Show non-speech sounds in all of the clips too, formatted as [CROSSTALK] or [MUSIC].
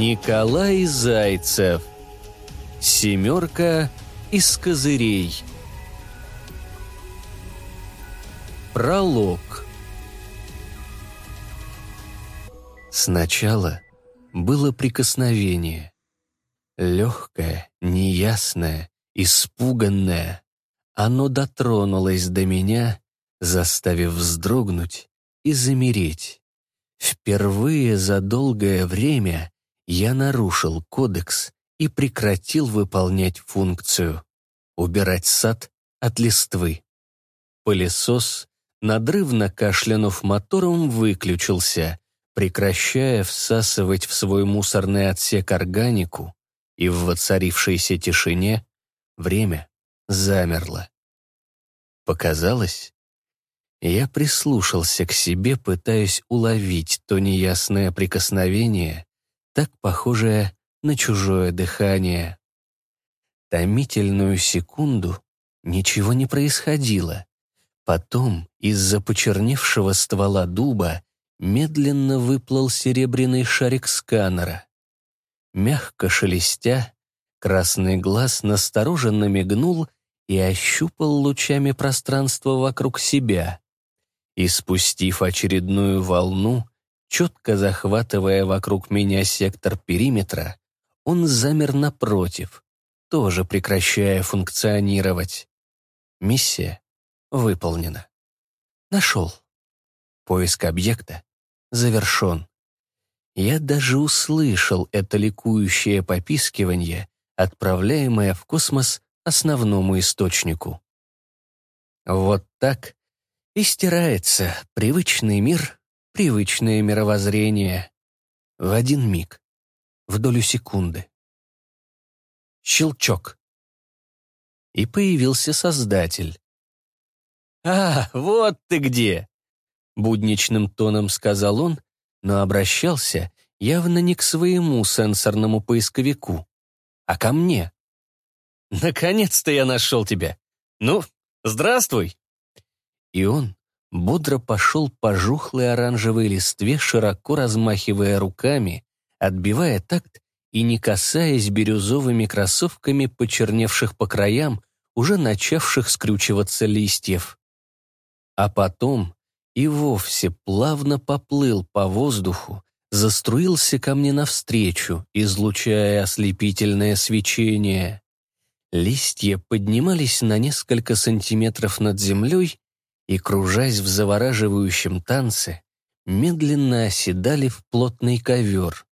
Николай Зайцев. Семерка из козырей. Пролог. Сначала было прикосновение. Легкое, неясное, испуганное. Оно дотронулось до меня, заставив вздрогнуть и замереть. Впервые за долгое время я нарушил кодекс и прекратил выполнять функцию — убирать сад от листвы. Пылесос, надрывно кашлянув мотором, выключился, прекращая всасывать в свой мусорный отсек органику, и в воцарившейся тишине время замерло. Показалось? Я прислушался к себе, пытаясь уловить то неясное прикосновение, так похожее на чужое дыхание. Томительную секунду ничего не происходило. Потом из-за почерневшего ствола дуба медленно выплыл серебряный шарик сканера. Мягко шелестя, красный глаз настороженно мигнул и ощупал лучами пространство вокруг себя. И спустив очередную волну, четко захватывая вокруг меня сектор периметра, он замер напротив, тоже прекращая функционировать. Миссия выполнена. Нашел. Поиск объекта завершен. Я даже услышал это ликующее попискивание, отправляемое в космос основному источнику. Вот так и стирается привычный мир, привычное мировоззрение. В один миг, в долю секунды. Щелчок. И появился Создатель. «А, вот ты где!» Будничным тоном сказал он, но обращался явно не к своему сенсорному поисковику, а ко мне. «Наконец-то я нашел тебя! Ну, здравствуй!» И он бодро пошел по жухлой оранжевой листве, широко размахивая руками, отбивая такт и не касаясь бирюзовыми кроссовками почерневших по краям, уже начавших скрючиваться листьев. А потом и вовсе плавно поплыл по воздуху, заструился ко мне навстречу, излучая ослепительное свечение. Листья поднимались на несколько сантиметров над землей и, кружась в завораживающем танце, медленно оседали в плотный ковер.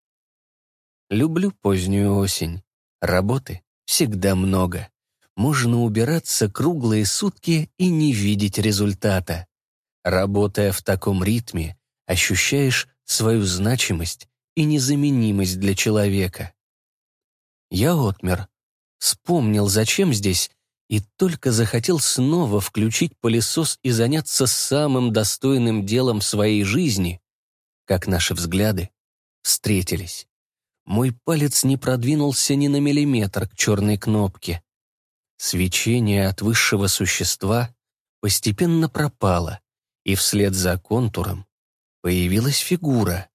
Люблю позднюю осень. Работы всегда много. Можно убираться круглые сутки и не видеть результата. Работая в таком ритме, ощущаешь свою значимость и незаменимость для человека. Я отмер, вспомнил, зачем здесь, и только захотел снова включить пылесос и заняться самым достойным делом своей жизни, как наши взгляды встретились. Мой палец не продвинулся ни на миллиметр к черной кнопке. Свечение от высшего существа постепенно пропало, и вслед за контуром появилась фигура.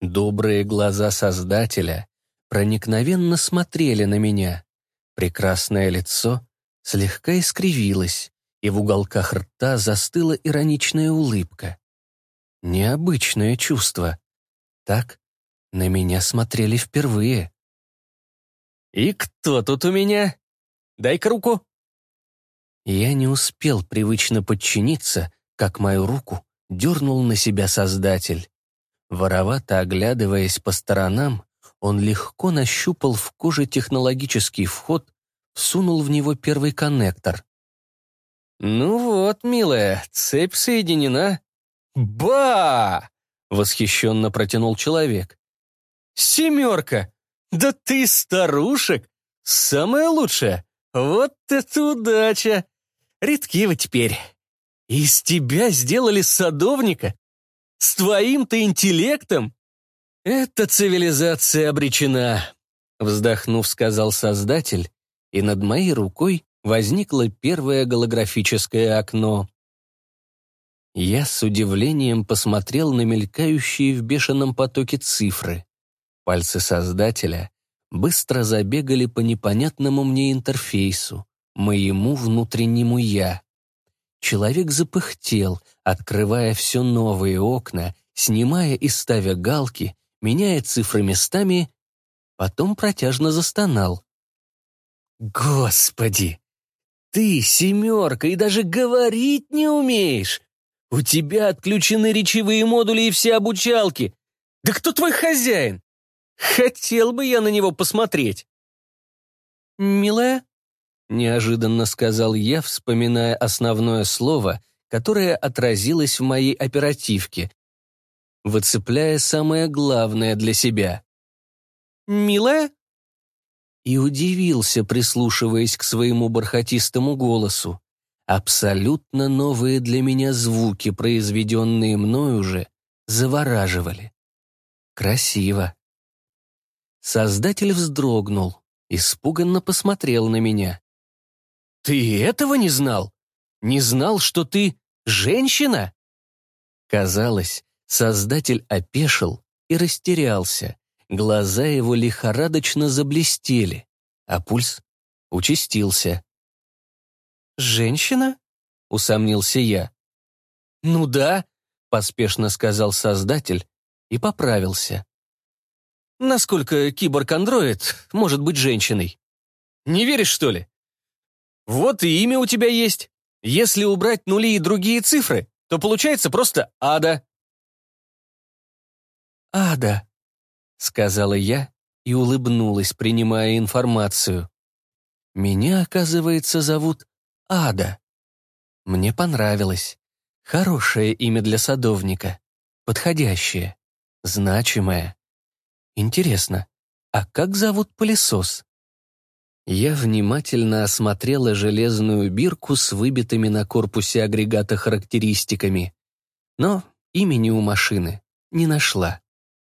Добрые глаза Создателя проникновенно смотрели на меня. Прекрасное лицо слегка искривилось, и в уголках рта застыла ироничная улыбка. Необычное чувство. Так на меня смотрели впервые. «И кто тут у меня? Дай-ка руку!» Я не успел привычно подчиниться, как мою руку дернул на себя Создатель. Воровато оглядываясь по сторонам, он легко нащупал в коже технологический вход, всунул в него первый коннектор. «Ну вот, милая, цепь соединена». «Ба!» — восхищенно протянул человек. «Семерка! Да ты старушек! Самая лучшая! Вот это удача! Редки вы теперь!» Из тебя сделали садовника? С твоим-то интеллектом? Эта цивилизация обречена, вздохнув, сказал Создатель, и над моей рукой возникло первое голографическое окно. Я с удивлением посмотрел на мелькающие в бешеном потоке цифры. Пальцы создателя быстро забегали по непонятному мне интерфейсу, моему внутреннему «я». Человек запыхтел, открывая все новые окна, снимая и ставя галки, меняя цифры местами, потом протяжно застонал. «Господи! Ты, семерка, и даже говорить не умеешь! У тебя отключены речевые модули и все обучалки! Да кто твой хозяин? Хотел бы я на него посмотреть!» «Милая?» — неожиданно сказал я, вспоминая основное слово, которое отразилось в моей оперативке, выцепляя самое главное для себя. «Милая?» И удивился, прислушиваясь к своему бархатистому голосу. Абсолютно новые для меня звуки, произведенные мною же, завораживали. Красиво. Создатель вздрогнул, испуганно посмотрел на меня. «Ты этого не знал? Не знал, что ты женщина?» Казалось, Создатель опешил и растерялся. Глаза его лихорадочно заблестели, а пульс участился. «Женщина?» — усомнился я. «Ну да», — поспешно сказал Создатель и поправился. «Насколько киборг-андроид может быть женщиной? Не веришь, что ли? Вот и имя у тебя есть. Если убрать нули и другие цифры, то получается просто Ада. «Ада», — сказала я и улыбнулась, принимая информацию. «Меня, оказывается, зовут Ада. Мне понравилось. Хорошее имя для садовника. Подходящее. Значимое. Интересно, а как зовут пылесос?» Я внимательно осмотрела железную бирку с выбитыми на корпусе агрегата характеристиками, но имени у машины не нашла.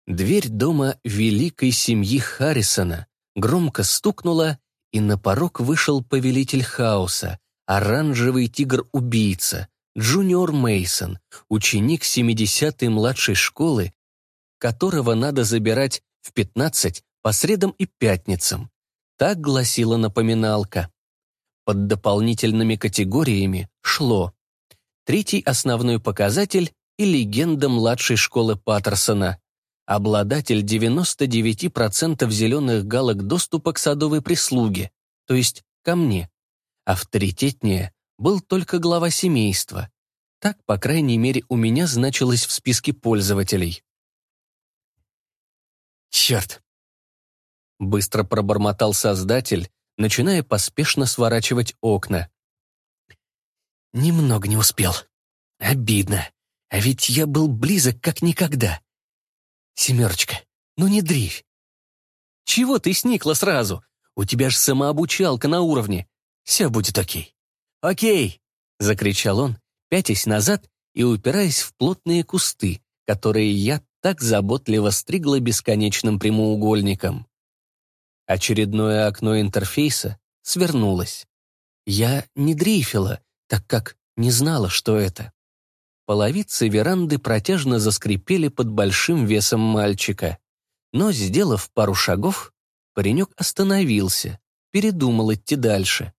Дверь дома великой семьи Харрисона громко стукнула, и на порог вышел повелитель хаоса, оранжевый тигр-убийца, Джуниор Мейсон, ученик 70-й младшей школы, которого надо забирать в 15 по средам и пятницам. Так гласила напоминалка. Под дополнительными категориями шло третий основной показатель и легенда младшей школы Паттерсона, обладатель 99% зеленых галок доступа к садовой прислуге, то есть ко мне. Авторитетнее был только глава семейства. Так, по крайней мере, у меня значилось в списке пользователей. «Черт!» Быстро пробормотал создатель, начиная поспешно сворачивать окна. «Немного не успел. Обидно. А ведь я был близок как никогда. «Семерочка, ну не дрейфь!» «Чего ты сникла сразу? У тебя ж самообучалка на уровне. Все будет окей». «Окей!» — закричал он, пятясь назад и упираясь в плотные кусты, которые я так заботливо стригла бесконечным прямоугольником. Очередное окно интерфейса свернулось. Я не дрейфила, так как не знала, что это. Половицы веранды протяжно заскрипели под большим весом мальчика. Но, сделав пару шагов, паренек остановился, передумал идти дальше.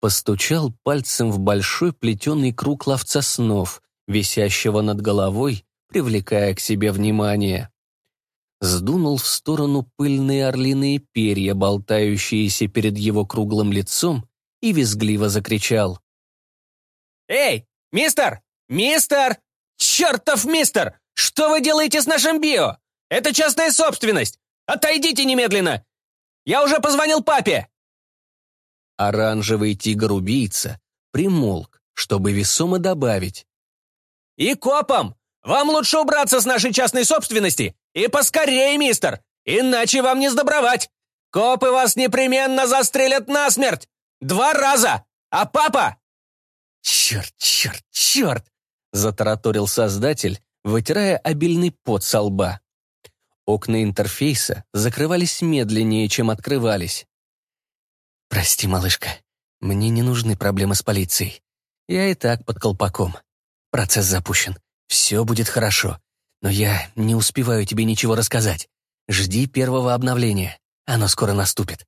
Постучал пальцем в большой плетеный круг ловца снов, висящего над головой, привлекая к себе внимание. Сдунул в сторону пыльные орлиные перья, болтающиеся перед его круглым лицом, и визгливо закричал. «Эй, мистер, «Мистер! Чертов мистер! Что вы делаете с нашим био? Это частная собственность! Отойдите немедленно! Я уже позвонил папе!» Оранжевый тигр-убийца примолк, чтобы весомо добавить. «И копам! Вам лучше убраться с нашей частной собственности! И поскорее, мистер! Иначе вам не сдобровать! Копы вас непременно застрелят насмерть! Два раза! А папа...» «Черт, черт, черт!» Затараторил создатель, вытирая обильный пот со лба. Окна интерфейса закрывались медленнее, чем открывались. «Прости, малышка, мне не нужны проблемы с полицией. Я и так под колпаком. Процесс запущен. Все будет хорошо. Но я не успеваю тебе ничего рассказать. Жди первого обновления. Оно скоро наступит.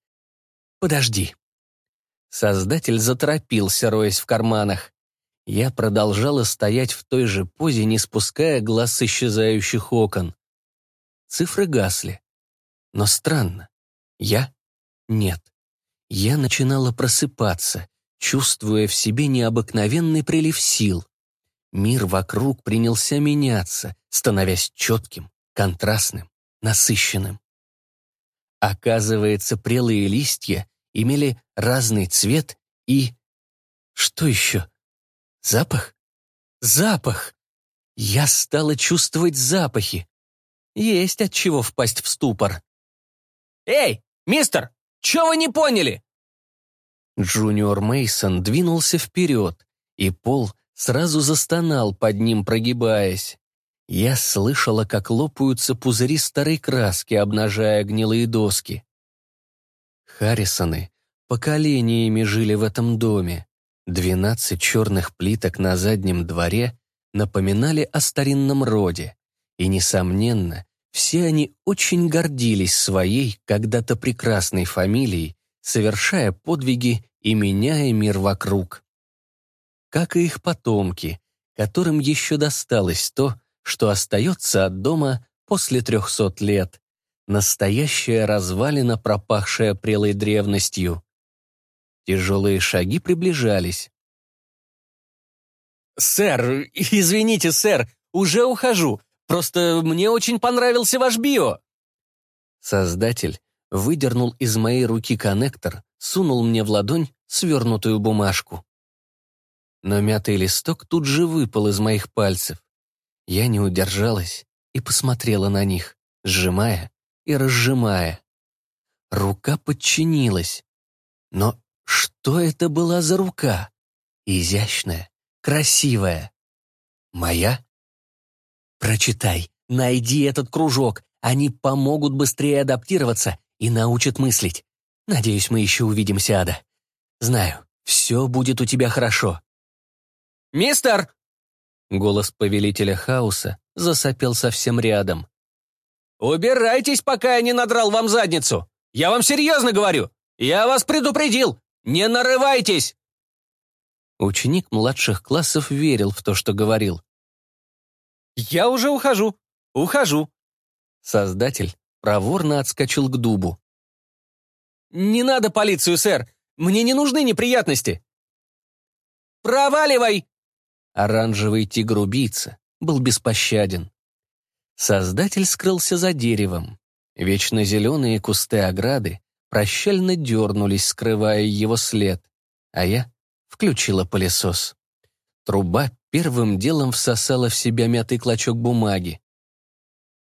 Подожди. Создатель заторопился, роясь в карманах. Я продолжала стоять в той же позе, не спуская глаз с исчезающих окон. Цифры гасли. Но странно. Я? Нет. Я начинала просыпаться, чувствуя в себе необыкновенный прилив сил. Мир вокруг принялся меняться, становясь четким, контрастным, насыщенным. Оказывается, прелые листья имели разный цвет и... Что еще? Запах? Запах! Я стала чувствовать запахи. Есть от чего впасть в ступор. «Эй, мистер, что вы не поняли?» Джуниор Мейсон двинулся вперед, и пол сразу застонал под ним, прогибаясь. Я слышала, как лопаются пузыри старой краски, обнажая гнилые доски. Харрисоны поколениями жили в этом доме. Двенадцать черных плиток на заднем дворе напоминали о старинном роде, и, несомненно, все они очень гордились своей, когда-то прекрасной фамилией, совершая подвиги и меняя мир вокруг. Как и их потомки, которым еще досталось то, что остается от дома после трехсот лет. Настоящая развалина, пропахшая прелой древностью. Тяжелые шаги приближались. «Сэр, [LAUGHS] извините, сэр, уже ухожу. Просто мне очень понравился ваш био». Создатель выдернул из моей руки коннектор, сунул мне в ладонь свернутую бумажку. Но мятый листок тут же выпал из моих пальцев. Я не удержалась и посмотрела на них, сжимая и разжимая. Рука подчинилась. Но что это была за рука? Изящная, красивая. Моя? Прочитай, найди этот кружок. Они помогут быстрее адаптироваться и научат мыслить. Надеюсь, мы еще увидимся, Ада. Знаю, все будет у тебя хорошо. «Мистер!» Голос повелителя хаоса засопел совсем рядом. «Убирайтесь, пока я не надрал вам задницу! Я вам серьезно говорю! Я вас предупредил! Не нарывайтесь!» Ученик младших классов верил в то, что говорил. «Я уже ухожу! Ухожу!» Создатель проворно отскочил к дубу. «Не надо полицию, сэр! Мне не нужны неприятности!» «Проваливай!» Оранжевый тигр-убийца был беспощаден. Создатель скрылся за деревом. Вечно зеленые кусты ограды прощально дернулись, скрывая его след, а я включила пылесос. Труба первым делом всосала в себя мятый клочок бумаги.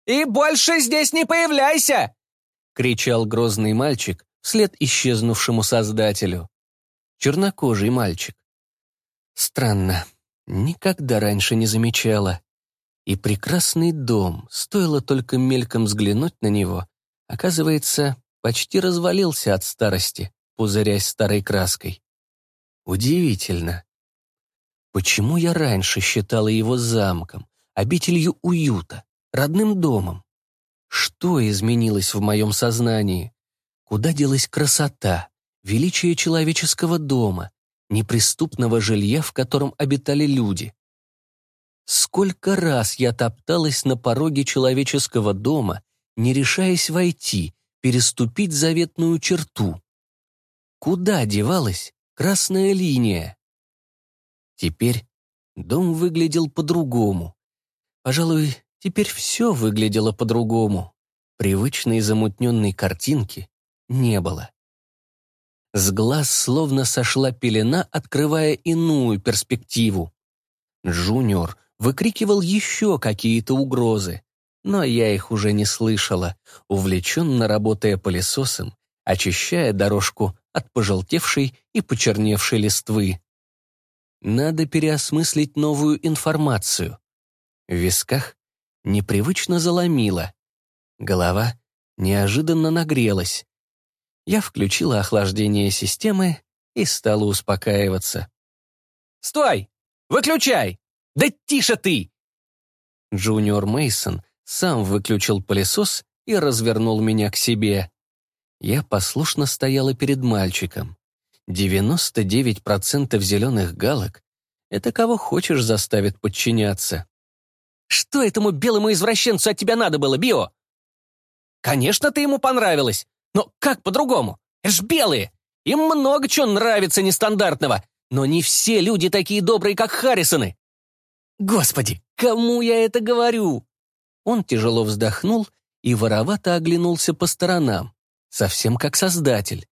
«И больше здесь не появляйся!» — кричал грозный мальчик вслед исчезнувшему создателю. Чернокожий мальчик. Странно, Никогда раньше не замечала. И прекрасный дом, стоило только мельком взглянуть на него, оказывается, почти развалился от старости, пузырясь старой краской. Удивительно. Почему я раньше считала его замком, обителью уюта, родным домом? Что изменилось в моем сознании? Куда делась красота, величие человеческого дома, неприступного жилья, в котором обитали люди. Сколько раз я топталась на пороге человеческого дома, не решаясь войти, переступить заветную черту. Куда девалась красная линия? Теперь дом выглядел по-другому. Пожалуй, теперь все выглядело по-другому. Привычной замутненной картинки не было. С глаз словно сошла пелена, открывая иную перспективу. Джуниор выкрикивал еще какие-то угрозы, но я их уже не слышала, увлеченно работая пылесосом, очищая дорожку от пожелтевшей и почерневшей листвы. Надо переосмыслить новую информацию. В висках непривычно заломило. Голова неожиданно нагрелась. Я включила охлаждение системы и стала успокаиваться. «Стой! Выключай! Да тише ты!» Джуниор Мейсон сам выключил пылесос и развернул меня к себе. Я послушно стояла перед мальчиком. 99% зеленых галок — это кого хочешь заставит подчиняться. «Что этому белому извращенцу от тебя надо было, Био?» «Конечно, ты ему понравилась, но как по-другому? Это ж белые! Им много чего нравится нестандартного, но не все люди такие добрые, как Харрисоны. Господи, кому я это говорю?» Он тяжело вздохнул и воровато оглянулся по сторонам, совсем как создатель.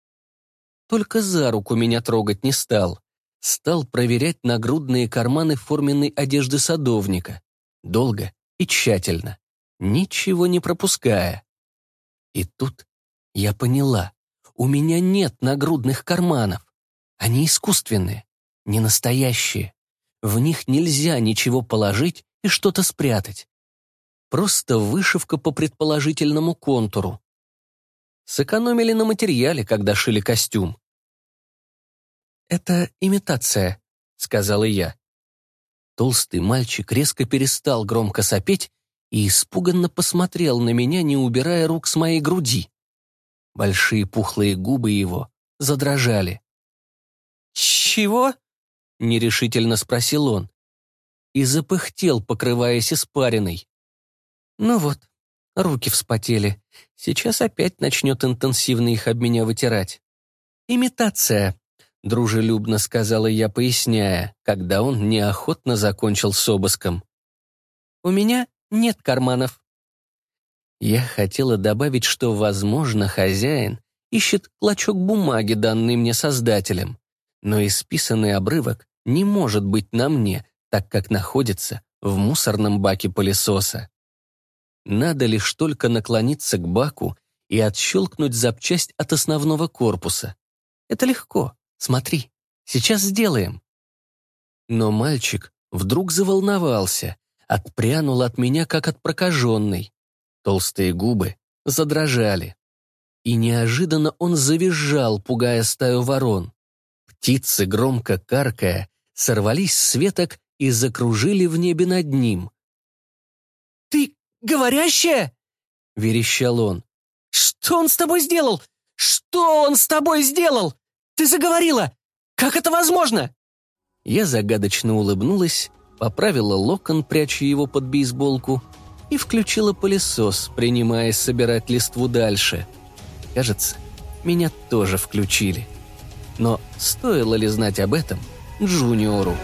Только за руку меня трогать не стал. Стал проверять нагрудные карманы форменной одежды садовника. Долго и тщательно, ничего не пропуская. И тут я поняла, у меня нет нагрудных карманов. Они искусственные, не настоящие. В них нельзя ничего положить и что-то спрятать. Просто вышивка по предположительному контуру. Сэкономили на материале, когда шили костюм. «Это имитация», — сказала я. Толстый мальчик резко перестал громко сопеть и испуганно посмотрел на меня, не убирая рук с моей груди. Большие пухлые губы его задрожали. «Чего?» — нерешительно спросил он. И запыхтел, покрываясь испариной. Ну вот, руки вспотели. Сейчас опять начнет интенсивно их об меня вытирать. «Имитация», — дружелюбно сказала я, поясняя, когда он неохотно закончил с обыском. «У меня нет карманов». Я хотела добавить, что, возможно, хозяин ищет клочок бумаги, данный мне создателем, но исписанный обрывок не может быть на мне, так как находится в мусорном баке пылесоса. Надо лишь только наклониться к баку и отщелкнуть запчасть от основного корпуса. Это легко. Смотри, сейчас сделаем. Но мальчик вдруг заволновался, отпрянул от меня, как от прокаженной. Толстые губы задрожали. И неожиданно он завизжал, пугая стаю ворон. Птицы, громко каркая, сорвались с веток и закружили в небе над ним. «Ты говорящая?» — верещал он. «Что он с тобой сделал? Что он с тобой сделал? Ты заговорила! Как это возможно?» Я загадочно улыбнулась, поправила локон, пряча его под бейсболку, и включила пылесос, принимаясь собирать листву дальше. Кажется, меня тоже включили. Но стоило ли знать об этом Джуниору?